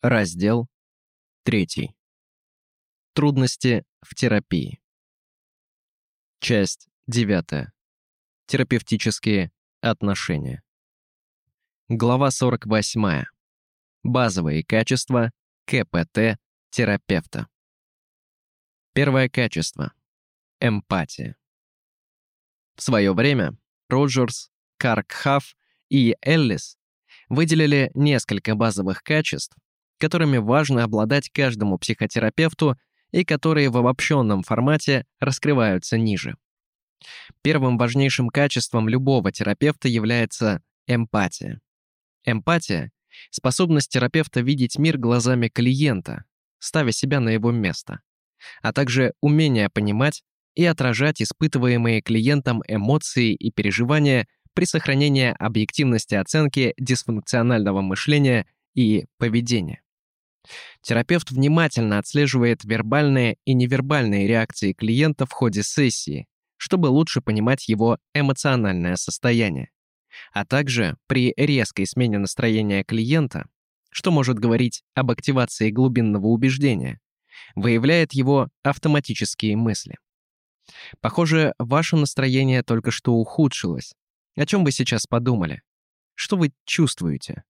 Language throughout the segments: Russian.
Раздел 3. Трудности в терапии. Часть 9. Терапевтические отношения. Глава 48. Базовые качества КПТ-терапевта. Первое качество. Эмпатия. В свое время Роджерс, Каркхаф и Эллис выделили несколько базовых качеств, которыми важно обладать каждому психотерапевту и которые в обобщенном формате раскрываются ниже. Первым важнейшим качеством любого терапевта является эмпатия. Эмпатия — способность терапевта видеть мир глазами клиента, ставя себя на его место, а также умение понимать и отражать испытываемые клиентом эмоции и переживания при сохранении объективности оценки дисфункционального мышления и поведения. Терапевт внимательно отслеживает вербальные и невербальные реакции клиента в ходе сессии, чтобы лучше понимать его эмоциональное состояние. А также при резкой смене настроения клиента, что может говорить об активации глубинного убеждения, выявляет его автоматические мысли. Похоже, ваше настроение только что ухудшилось. О чем вы сейчас подумали? Что вы чувствуете?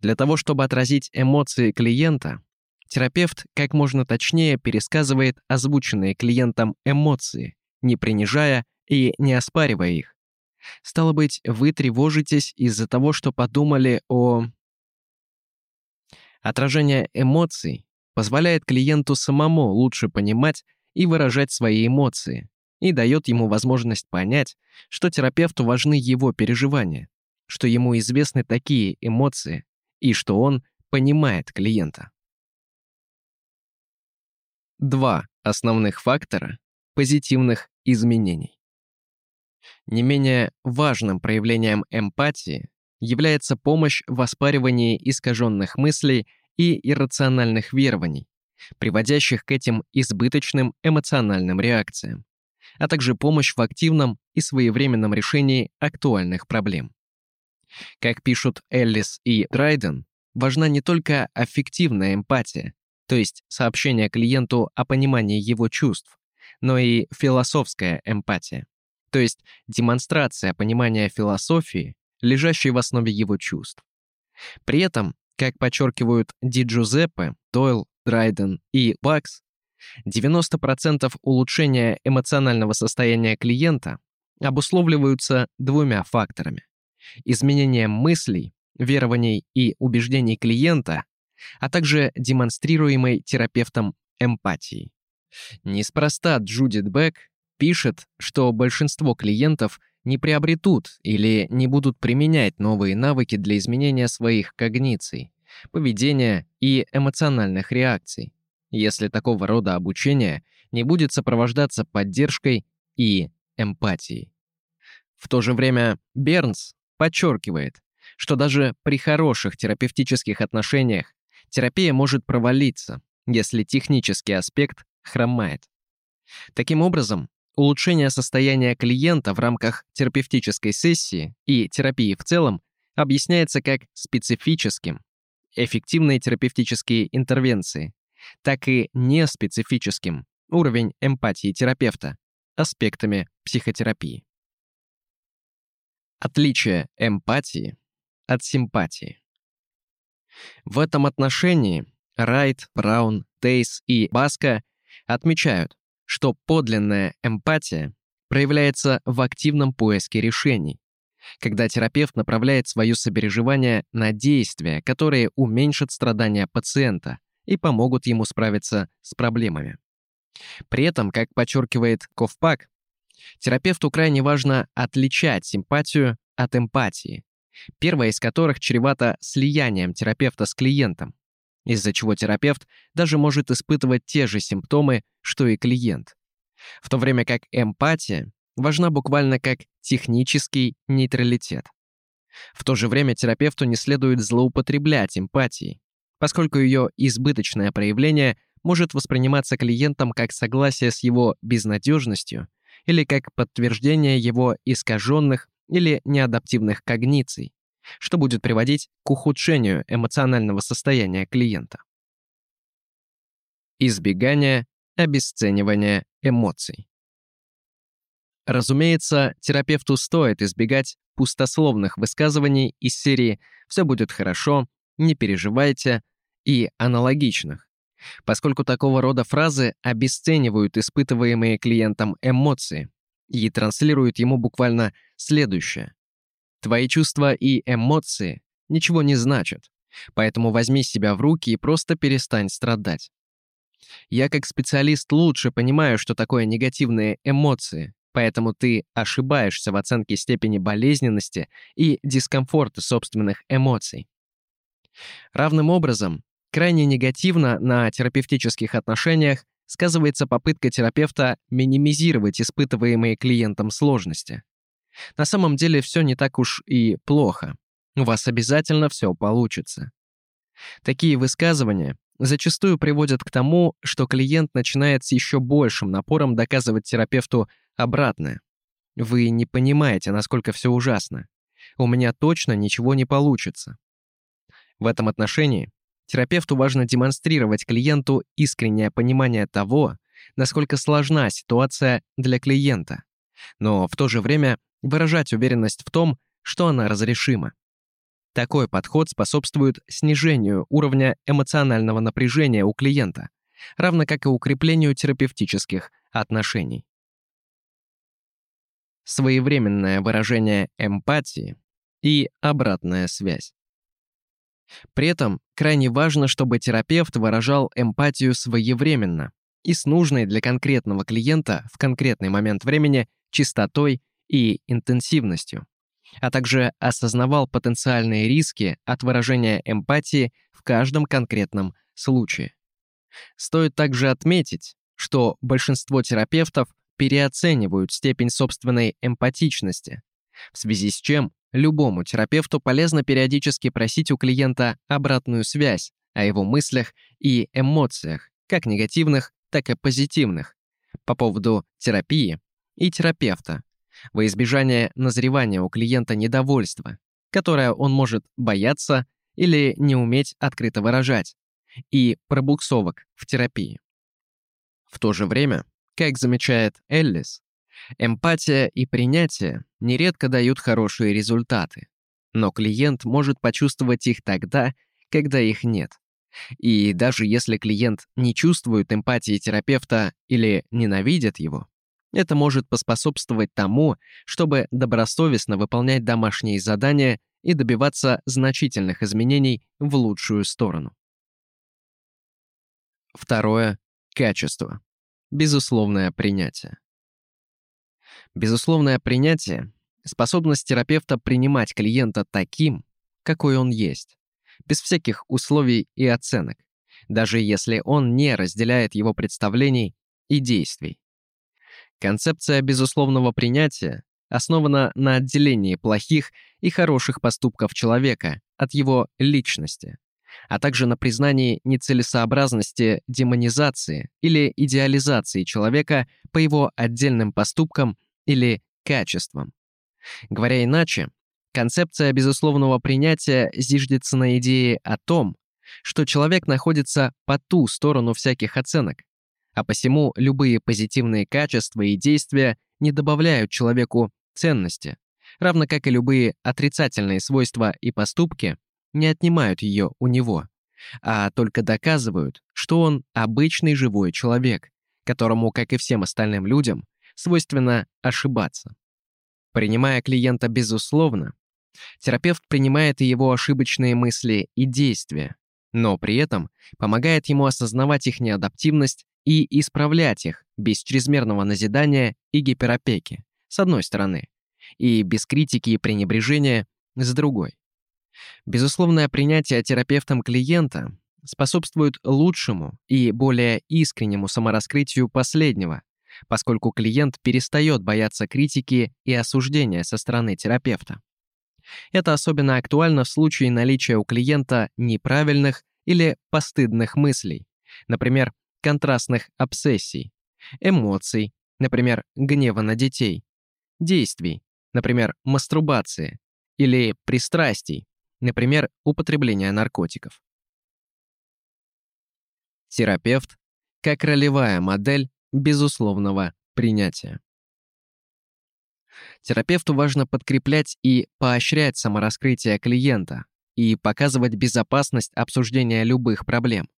Для того, чтобы отразить эмоции клиента, терапевт как можно точнее пересказывает озвученные клиентом эмоции, не принижая и не оспаривая их. Стало быть, вы тревожитесь из-за того, что подумали о... Отражение эмоций позволяет клиенту самому лучше понимать и выражать свои эмоции, и дает ему возможность понять, что терапевту важны его переживания, что ему известны такие эмоции и что он понимает клиента. Два основных фактора позитивных изменений. Не менее важным проявлением эмпатии является помощь в оспаривании искаженных мыслей и иррациональных верований, приводящих к этим избыточным эмоциональным реакциям, а также помощь в активном и своевременном решении актуальных проблем. Как пишут Эллис и Драйден, важна не только аффективная эмпатия, то есть сообщение клиенту о понимании его чувств, но и философская эмпатия, то есть демонстрация понимания философии, лежащей в основе его чувств. При этом, как подчеркивают Ди Джузеппе, Дойл, Драйден и Бакс, 90% улучшения эмоционального состояния клиента обусловливаются двумя факторами – изменением мыслей, верований и убеждений клиента, а также демонстрируемой терапевтом эмпатии. Неспроста Джудит Бек пишет, что большинство клиентов не приобретут или не будут применять новые навыки для изменения своих когниций, поведения и эмоциональных реакций, если такого рода обучение не будет сопровождаться поддержкой и эмпатией. В то же время Бернс подчеркивает, что даже при хороших терапевтических отношениях терапия может провалиться, если технический аспект хромает. Таким образом, улучшение состояния клиента в рамках терапевтической сессии и терапии в целом объясняется как специфическим, эффективные терапевтические интервенции, так и неспецифическим, уровень эмпатии терапевта, аспектами психотерапии. Отличие эмпатии от симпатии. В этом отношении Райт, Браун, Тейс и Баска отмечают, что подлинная эмпатия проявляется в активном поиске решений, когда терапевт направляет свое сопереживание на действия, которые уменьшат страдания пациента и помогут ему справиться с проблемами. При этом, как подчеркивает Ковпак, терапевту крайне важно отличать симпатию от эмпатии, первая из которых чревата слиянием терапевта с клиентом, из-за чего терапевт даже может испытывать те же симптомы, что и клиент. В то время как эмпатия важна буквально как технический нейтралитет. В то же время терапевту не следует злоупотреблять эмпатией, поскольку ее избыточное проявление может восприниматься клиентом как согласие с его безнадежностью или как подтверждение его искаженных или неадаптивных когниций, что будет приводить к ухудшению эмоционального состояния клиента. Избегание, обесценивание эмоций. Разумеется, терапевту стоит избегать пустословных высказываний из серии «все будет хорошо», «не переживайте» и аналогичных, поскольку такого рода фразы обесценивают испытываемые клиентом эмоции и транслируют ему буквально следующее. Твои чувства и эмоции ничего не значат, поэтому возьми себя в руки и просто перестань страдать. Я как специалист лучше понимаю, что такое негативные эмоции, Поэтому ты ошибаешься в оценке степени болезненности и дискомфорта собственных эмоций. Равным образом, крайне негативно на терапевтических отношениях сказывается попытка терапевта минимизировать испытываемые клиентом сложности. На самом деле все не так уж и плохо. У вас обязательно все получится. Такие высказывания зачастую приводят к тому, что клиент начинает с еще большим напором доказывать терапевту обратное. Вы не понимаете, насколько все ужасно. У меня точно ничего не получится. В этом отношении терапевту важно демонстрировать клиенту искреннее понимание того, насколько сложна ситуация для клиента, но в то же время выражать уверенность в том, что она разрешима. Такой подход способствует снижению уровня эмоционального напряжения у клиента, равно как и укреплению терапевтических отношений своевременное выражение эмпатии и обратная связь. При этом крайне важно, чтобы терапевт выражал эмпатию своевременно и с нужной для конкретного клиента в конкретный момент времени частотой и интенсивностью, а также осознавал потенциальные риски от выражения эмпатии в каждом конкретном случае. Стоит также отметить, что большинство терапевтов переоценивают степень собственной эмпатичности, в связи с чем любому терапевту полезно периодически просить у клиента обратную связь о его мыслях и эмоциях, как негативных, так и позитивных, по поводу терапии и терапевта, во избежание назревания у клиента недовольства, которое он может бояться или не уметь открыто выражать, и пробуксовок в терапии. В то же время как замечает Эллис, эмпатия и принятие нередко дают хорошие результаты, но клиент может почувствовать их тогда, когда их нет. И даже если клиент не чувствует эмпатии терапевта или ненавидит его, это может поспособствовать тому, чтобы добросовестно выполнять домашние задания и добиваться значительных изменений в лучшую сторону. Второе – качество. Безусловное принятие. Безусловное принятие – способность терапевта принимать клиента таким, какой он есть, без всяких условий и оценок, даже если он не разделяет его представлений и действий. Концепция безусловного принятия основана на отделении плохих и хороших поступков человека от его личности, а также на признании нецелесообразности демонизации или идеализации человека по его отдельным поступкам или качествам. Говоря иначе, концепция безусловного принятия зиждется на идее о том, что человек находится по ту сторону всяких оценок, а посему любые позитивные качества и действия не добавляют человеку ценности, равно как и любые отрицательные свойства и поступки не отнимают ее у него, а только доказывают, что он обычный живой человек, которому, как и всем остальным людям, свойственно ошибаться. Принимая клиента безусловно, терапевт принимает и его ошибочные мысли и действия, но при этом помогает ему осознавать их неадаптивность и исправлять их без чрезмерного назидания и гиперопеки, с одной стороны, и без критики и пренебрежения, с другой. Безусловное принятие терапевтом клиента способствует лучшему и более искреннему самораскрытию последнего, поскольку клиент перестает бояться критики и осуждения со стороны терапевта. Это особенно актуально в случае наличия у клиента неправильных или постыдных мыслей, например, контрастных обсессий, эмоций, например, гнева на детей, действий, например, мастурбации, или пристрастий, например, употребления наркотиков. Терапевт как ролевая модель безусловного принятия. Терапевту важно подкреплять и поощрять самораскрытие клиента и показывать безопасность обсуждения любых проблем.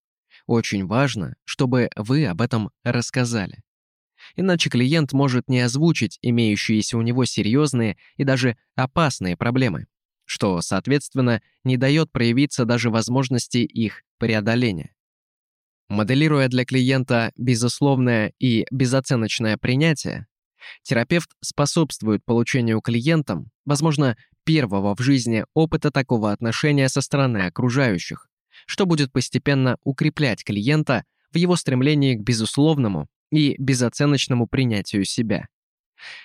Очень важно, чтобы вы об этом рассказали. Иначе клиент может не озвучить имеющиеся у него серьезные и даже опасные проблемы, что, соответственно, не дает проявиться даже возможности их преодоления. Моделируя для клиента безусловное и безоценочное принятие, терапевт способствует получению клиентам, возможно, первого в жизни опыта такого отношения со стороны окружающих, что будет постепенно укреплять клиента в его стремлении к безусловному и безоценочному принятию себя.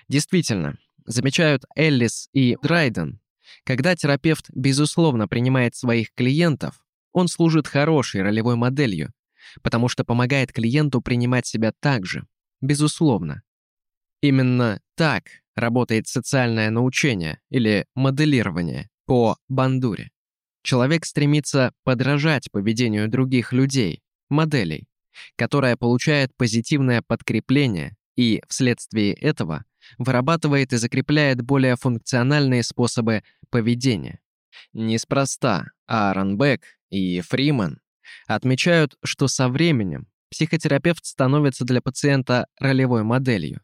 Действительно, замечают Эллис и Драйден, когда терапевт безусловно принимает своих клиентов, он служит хорошей ролевой моделью, потому что помогает клиенту принимать себя так же, безусловно. Именно так работает социальное научение или моделирование по Бандуре. Человек стремится подражать поведению других людей, моделей, которое получает позитивное подкрепление и, вследствие этого, вырабатывает и закрепляет более функциональные способы поведения. Неспроста Аарон Бек и Фриман отмечают, что со временем психотерапевт становится для пациента ролевой моделью,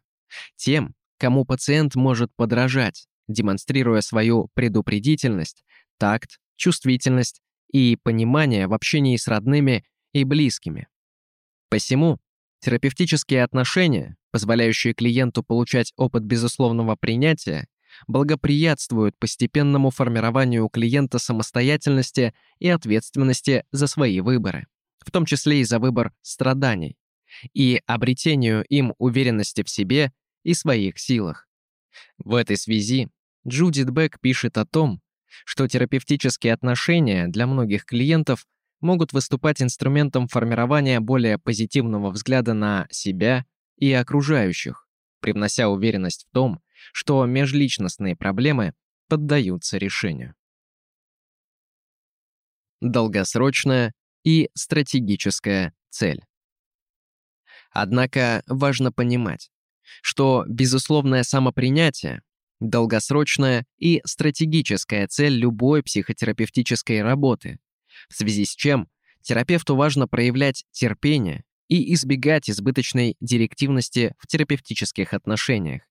тем, кому пациент может подражать, демонстрируя свою предупредительность, такт, чувствительность и понимание в общении с родными и близкими. Посему терапевтические отношения, позволяющие клиенту получать опыт безусловного принятия, благоприятствуют постепенному формированию у клиента самостоятельности и ответственности за свои выборы, в том числе и за выбор страданий, и обретению им уверенности в себе и своих силах. В этой связи Джудит Бек пишет о том, что терапевтические отношения для многих клиентов могут выступать инструментом формирования более позитивного взгляда на себя и окружающих, привнося уверенность в том, что межличностные проблемы поддаются решению. Долгосрочная и стратегическая цель. Однако важно понимать, что безусловное самопринятие – долгосрочная и стратегическая цель любой психотерапевтической работы, в связи с чем терапевту важно проявлять терпение и избегать избыточной директивности в терапевтических отношениях,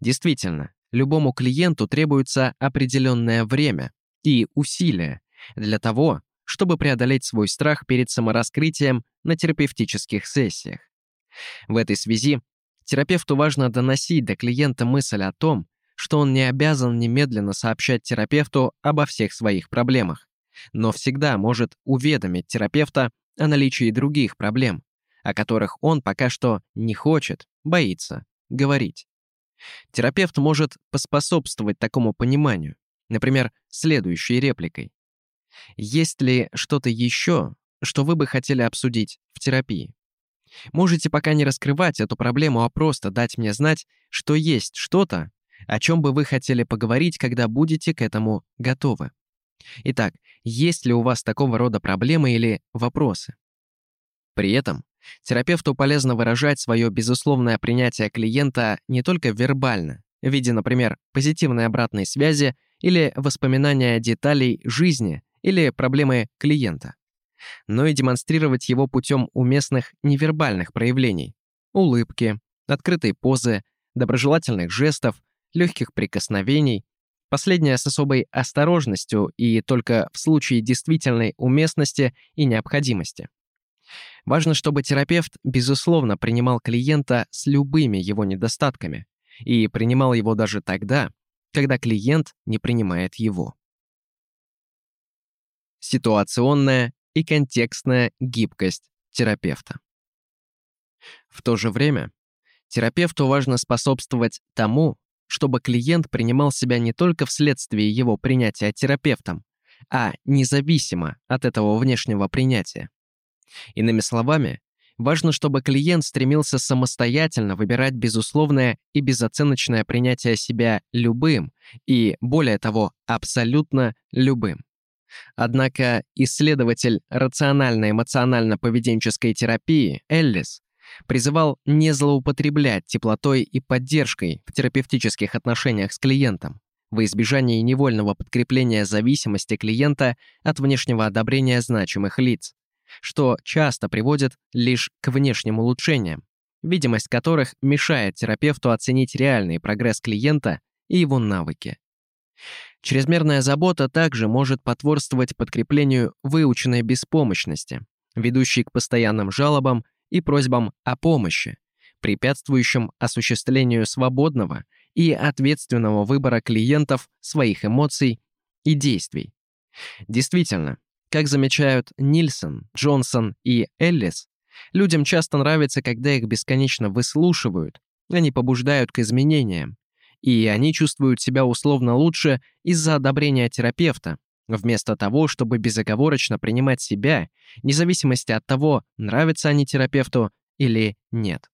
Действительно, любому клиенту требуется определенное время и усилия для того, чтобы преодолеть свой страх перед самораскрытием на терапевтических сессиях. В этой связи терапевту важно доносить до клиента мысль о том, что он не обязан немедленно сообщать терапевту обо всех своих проблемах, но всегда может уведомить терапевта о наличии других проблем, о которых он пока что не хочет, боится говорить. Терапевт может поспособствовать такому пониманию, например, следующей репликой. Есть ли что-то еще, что вы бы хотели обсудить в терапии? Можете пока не раскрывать эту проблему, а просто дать мне знать, что есть что-то, о чем бы вы хотели поговорить, когда будете к этому готовы. Итак, есть ли у вас такого рода проблемы или вопросы? При этом Терапевту полезно выражать свое безусловное принятие клиента не только вербально, в виде, например, позитивной обратной связи или воспоминания деталей жизни или проблемы клиента, но и демонстрировать его путем уместных невербальных проявлений – улыбки, открытой позы, доброжелательных жестов, легких прикосновений, последнее с особой осторожностью и только в случае действительной уместности и необходимости. Важно, чтобы терапевт, безусловно, принимал клиента с любыми его недостатками и принимал его даже тогда, когда клиент не принимает его. Ситуационная и контекстная гибкость терапевта. В то же время терапевту важно способствовать тому, чтобы клиент принимал себя не только вследствие его принятия терапевтом, а независимо от этого внешнего принятия. Иными словами, Важно, чтобы клиент стремился самостоятельно выбирать безусловное и безоценочное принятие себя любым и, более того, абсолютно любым. Однако исследователь рационально-эмоционально-поведенческой терапии Эллис призывал не злоупотреблять теплотой и поддержкой в терапевтических отношениях с клиентом во избежание невольного подкрепления зависимости клиента от внешнего одобрения значимых лиц, что часто приводит лишь к внешним улучшениям, видимость которых мешает терапевту оценить реальный прогресс клиента и его навыки. Чрезмерная забота также может потворствовать подкреплению выученной беспомощности, ведущей к постоянным жалобам и просьбам о помощи, препятствующим осуществлению свободного и ответственного выбора клиентов своих эмоций и действий. Действительно, как замечают Нильсон, Джонсон и Эллис, людям часто нравится, когда их бесконечно выслушивают, они побуждают к изменениям, и они чувствуют себя условно лучше из-за одобрения терапевта, вместо того, чтобы безоговорочно принимать себя, независимости от того, нравятся они терапевту или нет.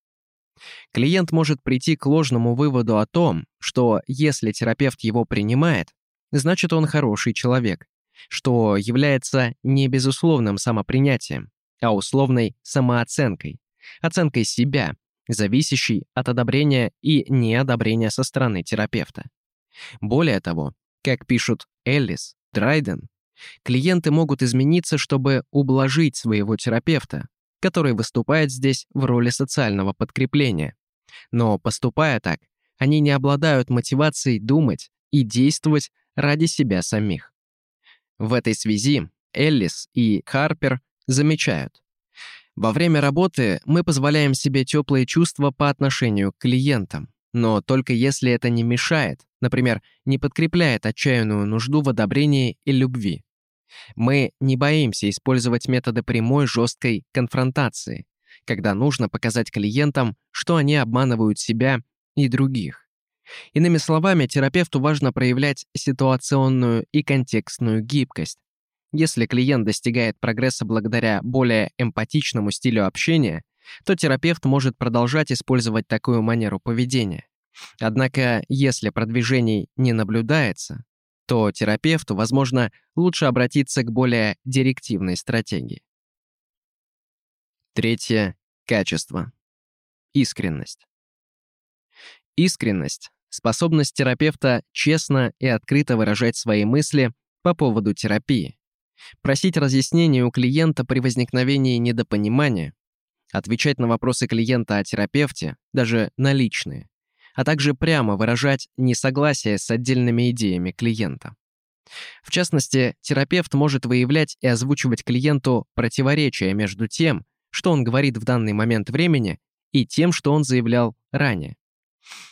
Клиент может прийти к ложному выводу о том, что если терапевт его принимает, значит он хороший человек, что является не безусловным самопринятием, а условной самооценкой, оценкой себя, зависящей от одобрения и неодобрения со стороны терапевта. Более того, как пишут Эллис, Драйден, клиенты могут измениться, чтобы ублажить своего терапевта, который выступает здесь в роли социального подкрепления. Но поступая так, они не обладают мотивацией думать и действовать ради себя самих. В этой связи Эллис и Харпер замечают. Во время работы мы позволяем себе теплые чувства по отношению к клиентам, но только если это не мешает, например, не подкрепляет отчаянную нужду в одобрении и любви. Мы не боимся использовать методы прямой жесткой конфронтации, когда нужно показать клиентам, что они обманывают себя и других. Иными словами, терапевту важно проявлять ситуационную и контекстную гибкость. Если клиент достигает прогресса благодаря более эмпатичному стилю общения, то терапевт может продолжать использовать такую манеру поведения. Однако, если продвижений не наблюдается, то терапевту, возможно, лучше обратиться к более директивной стратегии. Третье – качество. Искренность. Искренность – способность терапевта честно и открыто выражать свои мысли по поводу терапии, просить разъяснений у клиента при возникновении недопонимания, отвечать на вопросы клиента о терапевте, даже наличные, а также прямо выражать несогласие с отдельными идеями клиента. В частности, терапевт может выявлять и озвучивать клиенту противоречия между тем, что он говорит в данный момент времени, и тем, что он заявлял ранее.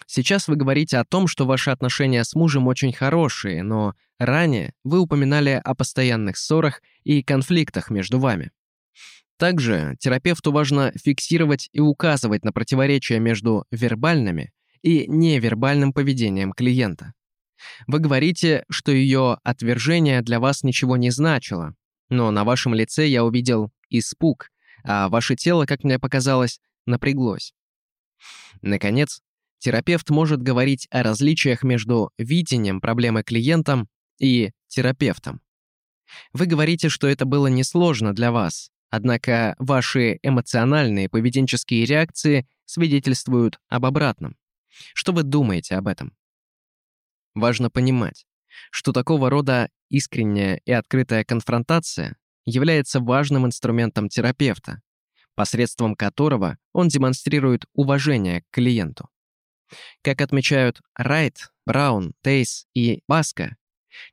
Сейчас вы говорите о том, что ваши отношения с мужем очень хорошие, но ранее вы упоминали о постоянных ссорах и конфликтах между вами. Также терапевту важно фиксировать и указывать на противоречия между вербальными и невербальным поведением клиента. Вы говорите, что ее отвержение для вас ничего не значило, но на вашем лице я увидел испуг, а ваше тело, как мне показалось, напряглось. Наконец, терапевт может говорить о различиях между видением проблемы клиентом и терапевтом. Вы говорите, что это было несложно для вас, однако ваши эмоциональные поведенческие реакции свидетельствуют об обратном. Что вы думаете об этом? Важно понимать, что такого рода искренняя и открытая конфронтация является важным инструментом терапевта, посредством которого он демонстрирует уважение к клиенту. Как отмечают Райт, Браун, Тейс и Баска,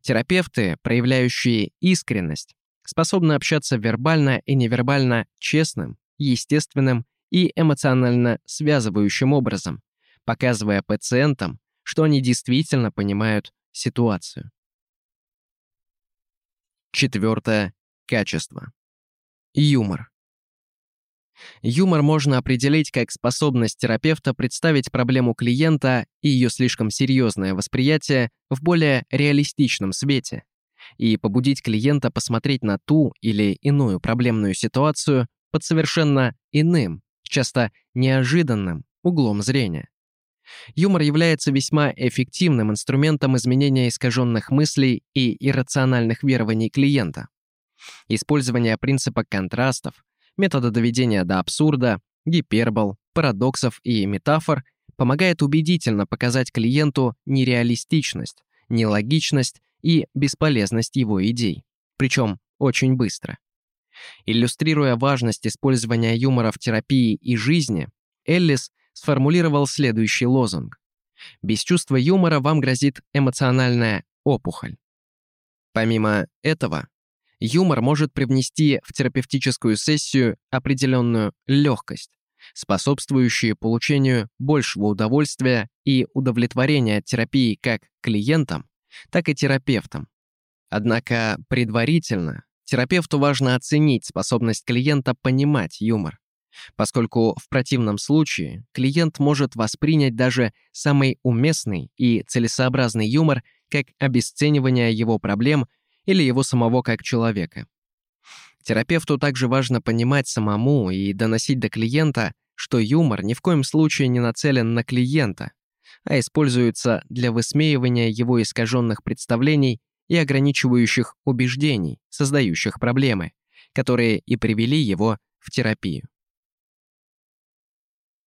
терапевты, проявляющие искренность, способны общаться вербально и невербально честным, естественным и эмоционально связывающим образом, показывая пациентам, что они действительно понимают ситуацию. Четвертое – качество. Юмор. Юмор можно определить как способность терапевта представить проблему клиента и ее слишком серьезное восприятие в более реалистичном свете и побудить клиента посмотреть на ту или иную проблемную ситуацию под совершенно иным, часто неожиданным углом зрения. Юмор является весьма эффективным инструментом изменения искаженных мыслей и иррациональных верований клиента. Использование принципа контрастов, метода доведения до абсурда, гипербол, парадоксов и метафор помогает убедительно показать клиенту нереалистичность, нелогичность и бесполезность его идей. Причем очень быстро. Иллюстрируя важность использования юмора в терапии и жизни, Эллис сформулировал следующий лозунг. Без чувства юмора вам грозит эмоциональная опухоль. Помимо этого, юмор может привнести в терапевтическую сессию определенную легкость, способствующую получению большего удовольствия и удовлетворения от терапии как клиентам, так и терапевтам. Однако предварительно терапевту важно оценить способность клиента понимать юмор, поскольку в противном случае клиент может воспринять даже самый уместный и целесообразный юмор как обесценивание его проблем или его самого как человека. Терапевту также важно понимать самому и доносить до клиента, что юмор ни в коем случае не нацелен на клиента, а используется для высмеивания его искаженных представлений и ограничивающих убеждений, создающих проблемы, которые и привели его в терапию.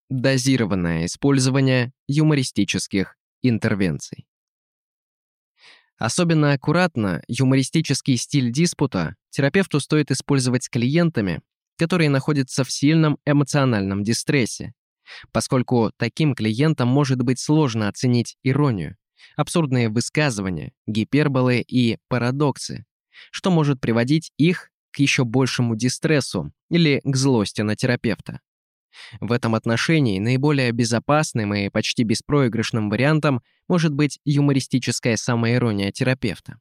Дозированное использование юмористических интервенций. Особенно аккуратно юмористический стиль диспута терапевту стоит использовать с клиентами, которые находятся в сильном эмоциональном дистрессе, поскольку таким клиентам может быть сложно оценить иронию, абсурдные высказывания, гиперболы и парадоксы, что может приводить их к еще большему дистрессу или к злости на терапевта. В этом отношении наиболее безопасным и почти беспроигрышным вариантом может быть юмористическая самоирония терапевта.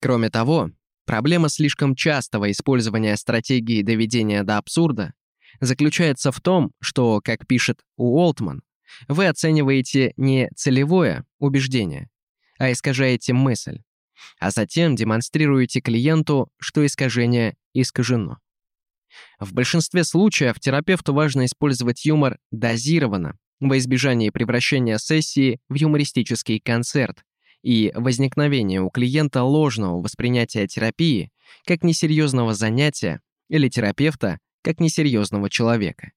Кроме того, проблема слишком частого использования стратегии доведения до абсурда заключается в том, что, как пишет Уолтман, вы оцениваете не целевое убеждение, а искажаете мысль, а затем демонстрируете клиенту, что искажение искажено. В большинстве случаев терапевту важно использовать юмор дозированно, во избежание превращения сессии в юмористический концерт и возникновения у клиента ложного воспринятия терапии как несерьезного занятия или терапевта как несерьезного человека.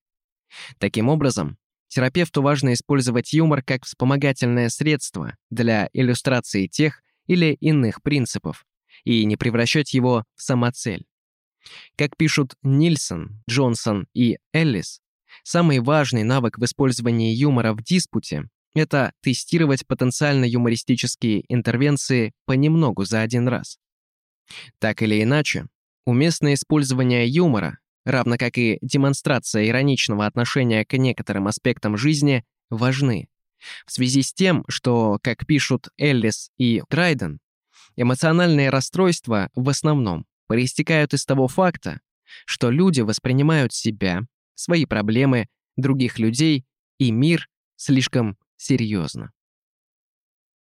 Таким образом, терапевту важно использовать юмор как вспомогательное средство для иллюстрации тех или иных принципов и не превращать его в самоцель. Как пишут Нильсон, Джонсон и Эллис, самый важный навык в использовании юмора в диспуте – это тестировать потенциально юмористические интервенции понемногу за один раз. Так или иначе, уместное использование юмора, равно как и демонстрация ироничного отношения к некоторым аспектам жизни, важны. В связи с тем, что, как пишут Эллис и Драйден, эмоциональные расстройства в основном проистекают из того факта, что люди воспринимают себя, свои проблемы, других людей и мир слишком серьезно.